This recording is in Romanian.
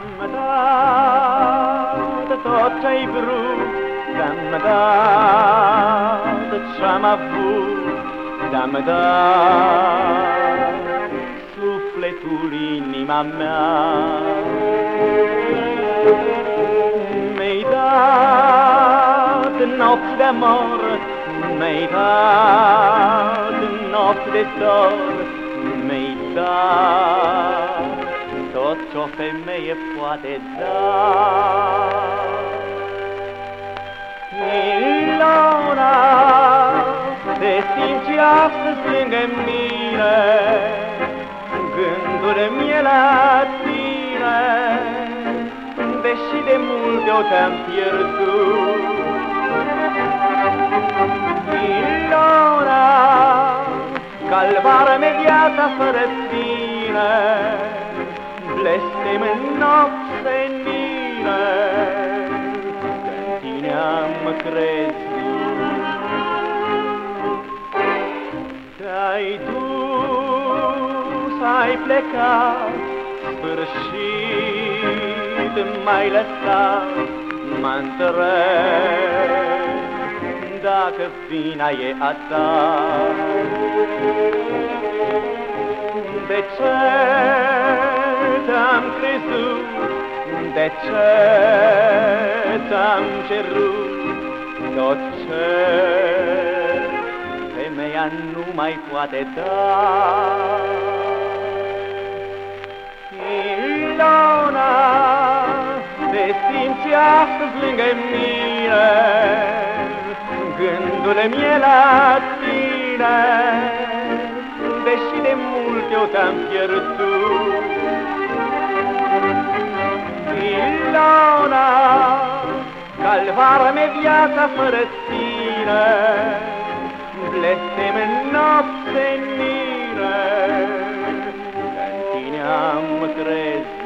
Sammedag, det tar dig bro Sammedag, the charm for Sammedag, sufletul inima mea Mi-ai dat nopți de mor Mi-ai dat nopți de dor Mi-ai tot ce-o femeie poate da. Ilona, te simți astăzi lângă mine, Gândul-mi e la tine, Deși de mult eu te-am pierdut. Ilona, calvară-mi viața fără tine, blestem în nopți senine, Când tine am crezut. Te-ai dus, ai plecat, sfârșit m-ai lăsat, mă întreb dacă vina e a ta. De ce te-am crezut, de ce te-am cerut tot ce femeia nu mai poate da. Ilona, te simți astăzi lângă mine, Gândul-mi e la tine, Deși de mult eu te-am pierdut. Ilona, calvară-mi viața fără tine, Blestem în nopți senine, Că în tine am crezut.